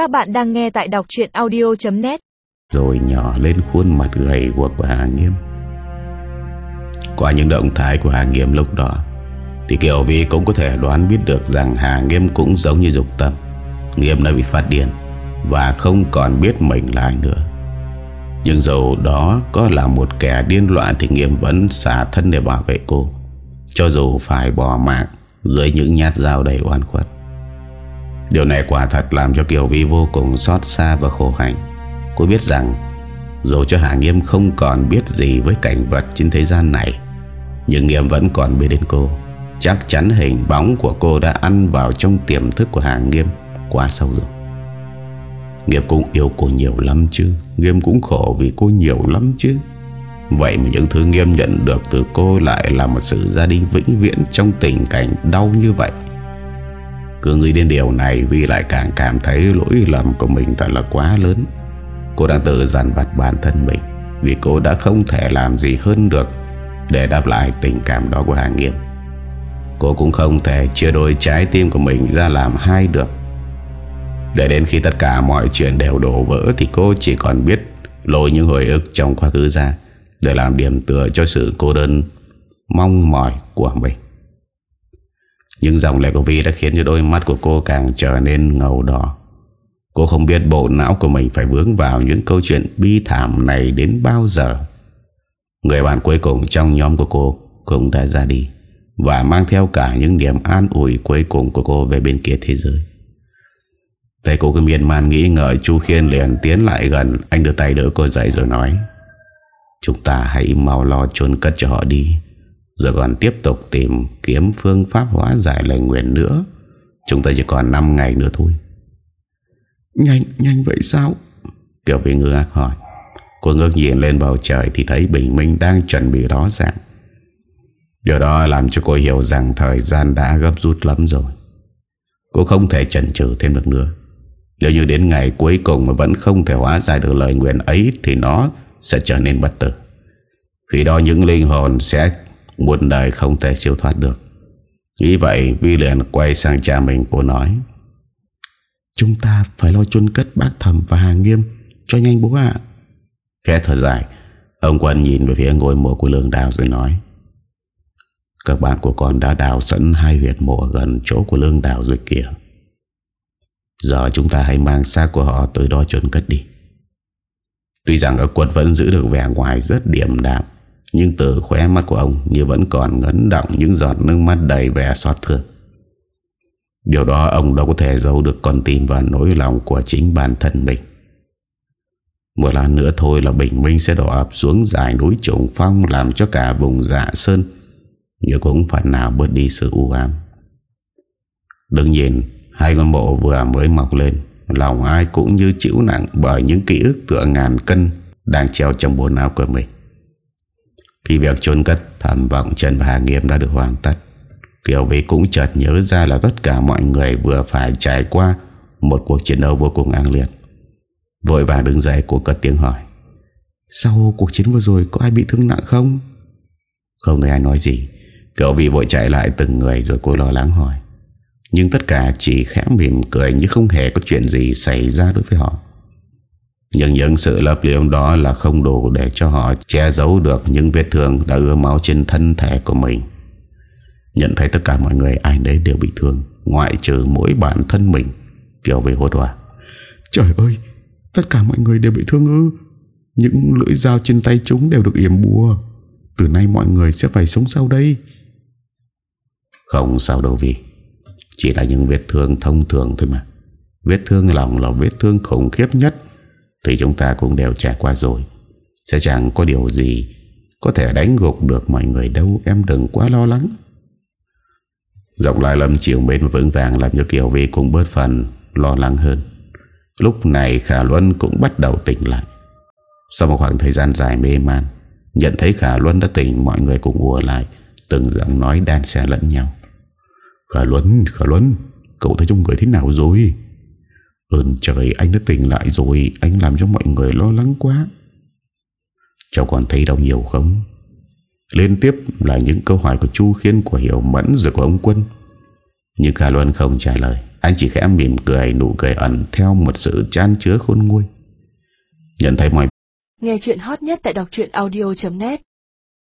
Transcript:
Các bạn đang nghe tại đọc chuyện audio.net Rồi nhỏ lên khuôn mặt gầy guộc của Hà Nghiêm. Qua những động thái của Hà Nghiêm lúc đó, Thì Kiều Vi cũng có thể đoán biết được rằng Hà Nghiêm cũng giống như dục tâm. Nghiêm đã bị phát điên Và không còn biết mình là ai nữa. Nhưng dù đó có là một kẻ điên loạn Thì Nghiêm vẫn xả thân để bảo vệ cô, Cho dù phải bỏ mạng Dưới những nhát dao đầy oan khuất. Điều này quả thật làm cho Kiều Vi vô cùng xót xa và khổ hạnh. Cô biết rằng, Dù cho Hà Nghiêm không còn biết gì với cảnh vật trên thế gian này, Nhưng Nghiêm vẫn còn biết đến cô. Chắc chắn hình bóng của cô đã ăn vào trong tiềm thức của Hà Nghiêm quá sâu rồi. Nghiêm cũng yêu cô nhiều lắm chứ. Nghiêm cũng khổ vì cô nhiều lắm chứ. Vậy mà những thứ Nghiêm nhận được từ cô lại là một sự gia đình vĩnh viễn trong tình cảnh đau như vậy cứ nghĩ đến điều này Vi lại càng cảm thấy lỗi lầm của mình thật là quá lớn. Cô đang tự dằn vặt bản thân mình Vì cô đã không thể làm gì hơn được Để đáp lại tình cảm đó của Hà Nghiêm Cô cũng không thể chia đôi trái tim của mình ra làm hai được. Để đến khi tất cả mọi chuyện đều đổ vỡ Thì cô chỉ còn biết lôi những hồi ức trong quá khứ ra Để làm điểm tựa cho sự cô đơn mong mỏi của mình những dòng lệ của Vi đã khiến cho đôi mắt của cô càng trở nên ngầu đỏ. Cô không biết bộ não của mình phải vướng vào những câu chuyện bi thảm này đến bao giờ. Người bạn cuối cùng trong nhóm của cô cũng đã ra đi Và mang theo cả những điểm an ủi cuối cùng của cô về bên kia thế giới. Thấy cô cứ miên man nghĩ ngợi, Chu Khiên liền tiến lại gần. Anh đưa tay đỡ cô dậy rồi nói, Chúng ta hãy mau lo chôn cất cho họ đi rồi còn tiếp tục tìm kiếm phương pháp hóa giải lời nguyện nữa. Chúng ta chỉ còn 5 ngày nữa thôi. Nhanh, nhanh vậy sao? Kiều Vy ngư ác hỏi. Cô ngước nhìn lên bầu trời Thì thấy Bình Minh đang chuẩn bị rõ ràng. Điều đó làm cho cô hiểu rằng Thời gian đã gấp rút lắm rồi. Cô không thể chần chừ thêm được nữa. Nếu như đến ngày cuối cùng Mà vẫn không thể hóa giải được lời nguyện ấy Thì nó sẽ trở nên bất tử. Khi đó những linh hồn sẽ Muôn đời không thể siêu thoát được. Nghĩ vậy, Vi liền quay sang cha mình, cô nói, Chúng ta phải lo chôn cất bác thầm và hàng nghiêm. Cho nhanh bố ạ. Khẽ thở dài, Ông Quân nhìn về phía ngôi mộ của lương đào rồi nói, Các bạn của con đã đào sẵn hai huyệt mộ gần chỗ của lương đào rồi kìa. Giờ chúng ta hãy mang xác của họ tới đó chôn cất đi. Tuy rằng các Quân vẫn giữ được vẻ ngoài rất điềm đạm nhưng từ khóe mắt của ông Như vẫn còn ngấn động những giọt nước mắt đầy vẻ xót thương. Điều đó ông đâu có thể giấu được con tim và nỗi lòng của chính bản thân mình. Một lần nữa thôi là bình minh sẽ đổ ập xuống dài núi trùng phong Làm cho cả vùng dạ sơn Như cũng phần nào bớt đi sự u ám. Đừng nhìn Hai con mộ vừa mới mọc lên, Lòng ai cũng như chịu nặng Bởi những ký ức tựa ngàn cân Đang treo trong bộ não của mình khi việc chôn cất, thảm vọng Trần và Hà Nghiêm đã được hoàn tất Kiều Vy cũng chợt nhớ ra là tất cả mọi người vừa phải trải qua một cuộc chiến đấu vô cùng ác liệt. Vội vàng đứng dậy cô cất tiếng hỏi, Sau cuộc chiến vừa rồi có ai bị thương nặng không? Không thấy ai nói gì Kiều Vy vội chạy lại từng người rồi cô lo lắng hỏi Nhưng tất cả chỉ khẽ mỉm cười như không hề có chuyện gì xảy ra đối với họ nhưng những sự lập liễu đó là không đủ để cho họ che giấu được những vết thương đã ưa máu trên thân thể của mình. Nhận thấy tất cả mọi người ai nấy đều bị thương, ngoại trừ mỗi bản thân mình, kiểu về hốt hoảng. Trời ơi, tất cả mọi người đều bị thương ư. Những lưỡi dao trên tay chúng đều được yểm bùa. Từ nay mọi người sẽ phải sống sau đây. Không sao đâu vì Chỉ là những vết thương thông thường thôi mà Vết thương lòng là vết thương khủng khiếp nhất thì chúng ta cũng đều trải qua rồi. Sẽ chẳng có điều gì Có thể đánh gục được mọi người đâu Em đừng quá lo lắng. Giọng lại lâm chiều mến vững vàng Làm cho Kiều Vi cũng bớt phần Lo lắng hơn. Lúc này Khả Luân cũng bắt đầu tỉnh lại. Sau một khoảng thời gian dài mê man Nhận thấy Khả Luân đã tỉnh Mọi người cũng ùa lại Từng giọng nói đan xẻ lẫn nhau. Khả Luân, Khả Luân Cậu thấy trong người thế nào rồi? Ơn trời, anh đã tỉnh lại rồi. Anh làm cho mọi người lo lắng quá. Cháu còn thấy đau nhiều không? Liên tiếp là những câu hỏi của Chu Khiên Của Hiểu Mẫn rồi của ông Quân. Nhưng Khả Luân không trả lời, Anh chỉ khẽ mỉm cười, nụ cười ẩn Theo một sự chan chứa khôn nguôi. Nhận thấy mọi Nghe chuyện hot nhất tại đọc audio.net